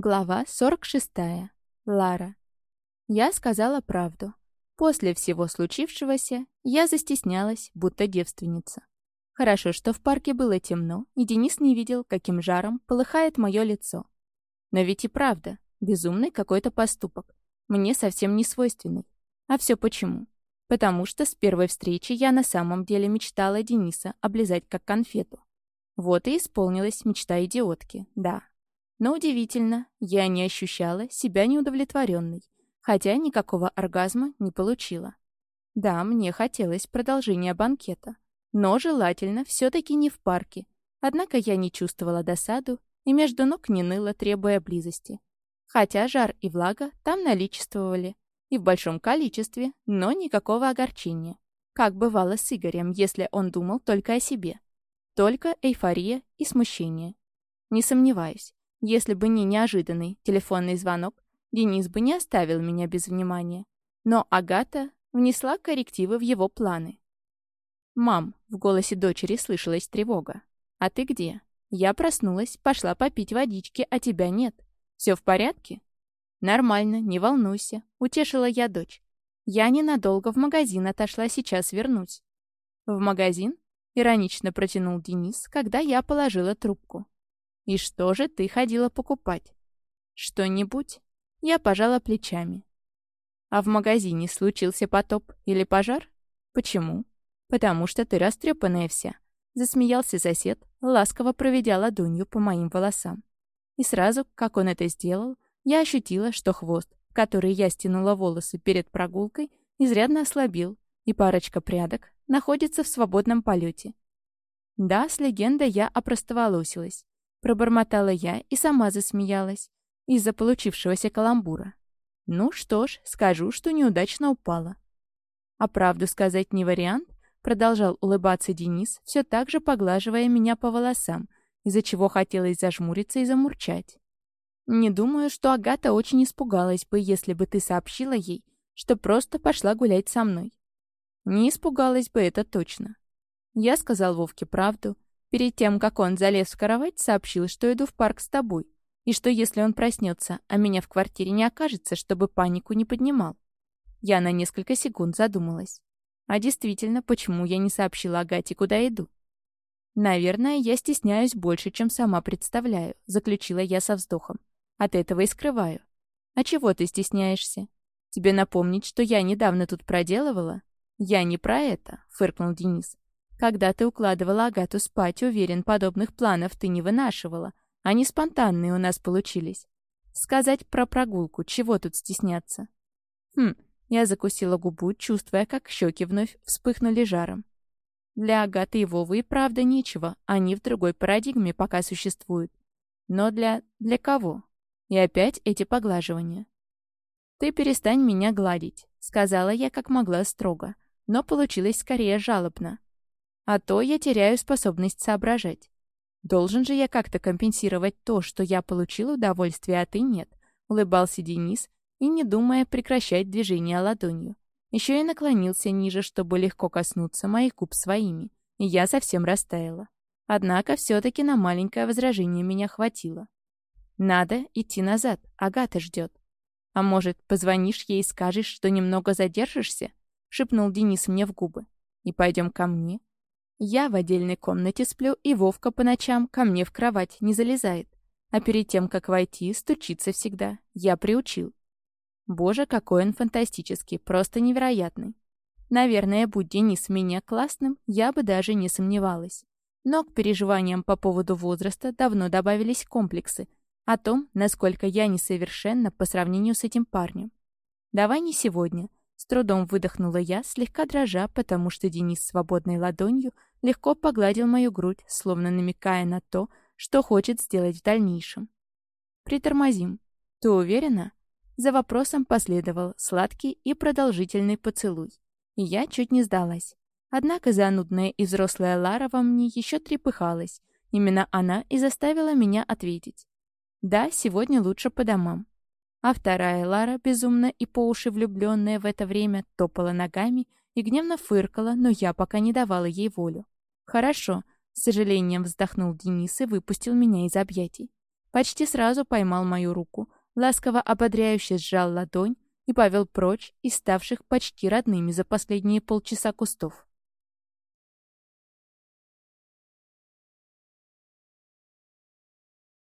Глава 46. Лара. Я сказала правду. После всего случившегося я застеснялась, будто девственница. Хорошо, что в парке было темно, и Денис не видел, каким жаром полыхает мое лицо. Но ведь и правда, безумный какой-то поступок. Мне совсем не свойственный. А все почему? Потому что с первой встречи я на самом деле мечтала Дениса облизать как конфету. Вот и исполнилась мечта идиотки, да. Но удивительно, я не ощущала себя неудовлетворенной, хотя никакого оргазма не получила. Да, мне хотелось продолжения банкета, но желательно все-таки не в парке. Однако я не чувствовала досаду и между ног не ныла, требуя близости. Хотя жар и влага там наличествовали, и в большом количестве, но никакого огорчения. Как бывало с Игорем, если он думал только о себе. Только эйфория и смущение. Не сомневаюсь, если бы не неожиданный телефонный звонок, Денис бы не оставил меня без внимания. Но Агата внесла коррективы в его планы. «Мам», — в голосе дочери слышалась тревога. «А ты где?» «Я проснулась, пошла попить водички, а тебя нет. Все в порядке?» «Нормально, не волнуйся», — утешила я дочь. «Я ненадолго в магазин отошла, сейчас вернусь». «В магазин?» — иронично протянул Денис, когда я положила трубку. «И что же ты ходила покупать?» «Что-нибудь?» Я пожала плечами. «А в магазине случился потоп или пожар?» «Почему?» «Потому что ты растрепанная вся», — засмеялся сосед, ласково проведя ладонью по моим волосам. И сразу, как он это сделал, я ощутила, что хвост, в который я стянула волосы перед прогулкой, изрядно ослабил, и парочка прядок находится в свободном полете. Да, с легендой я опростоволосилась, Пробормотала я и сама засмеялась из-за получившегося каламбура. Ну что ж, скажу, что неудачно упала. А правду сказать не вариант, продолжал улыбаться Денис, все так же поглаживая меня по волосам, из-за чего хотелось зажмуриться и замурчать. Не думаю, что Агата очень испугалась бы, если бы ты сообщила ей, что просто пошла гулять со мной. Не испугалась бы, это точно. Я сказал Вовке правду, Перед тем, как он залез в кровать, сообщил, что иду в парк с тобой, и что если он проснется, а меня в квартире не окажется, чтобы панику не поднимал. Я на несколько секунд задумалась. А действительно, почему я не сообщила Агате, куда иду? Наверное, я стесняюсь больше, чем сама представляю, заключила я со вздохом. От этого и скрываю. А чего ты стесняешься? Тебе напомнить, что я недавно тут проделывала? Я не про это, фыркнул Денис. Когда ты укладывала Агату спать, уверен, подобных планов ты не вынашивала. Они спонтанные у нас получились. Сказать про прогулку, чего тут стесняться? Хм, я закусила губу, чувствуя, как щеки вновь вспыхнули жаром. Для Агаты и Вовы и правда нечего, они в другой парадигме пока существуют. Но для... для кого? И опять эти поглаживания. «Ты перестань меня гладить», — сказала я как могла строго, но получилось скорее жалобно. А то я теряю способность соображать. Должен же я как-то компенсировать то, что я получил удовольствие, а ты нет. Улыбался Денис и, не думая, прекращать движение ладонью. Еще и наклонился ниже, чтобы легко коснуться моих губ своими. И я совсем растаяла. Однако все-таки на маленькое возражение меня хватило. Надо идти назад, Агата ждет. А может, позвонишь ей и скажешь, что немного задержишься? Шепнул Денис мне в губы. И пойдем ко мне. Я в отдельной комнате сплю, и Вовка по ночам ко мне в кровать не залезает. А перед тем, как войти, стучится всегда. Я приучил. Боже, какой он фантастический, просто невероятный. Наверное, будь Денис меня классным, я бы даже не сомневалась. Но к переживаниям по поводу возраста давно добавились комплексы о том, насколько я несовершенна по сравнению с этим парнем. Давай не сегодня. С трудом выдохнула я, слегка дрожа, потому что Денис свободной ладонью легко погладил мою грудь, словно намекая на то, что хочет сделать в дальнейшем. «Притормозим. Ты уверена?» За вопросом последовал сладкий и продолжительный поцелуй. И я чуть не сдалась. Однако занудная и взрослая Лара во мне еще трепыхалась. Именно она и заставила меня ответить. «Да, сегодня лучше по домам. А вторая Лара, безумно и по уши влюбленная в это время, топала ногами и гневно фыркала, но я пока не давала ей волю. «Хорошо», — с сожалением вздохнул Денис и выпустил меня из объятий. почти сразу поймал мою руку, ласково ободряюще сжал ладонь и повел прочь из ставших почти родными за последние полчаса кустов.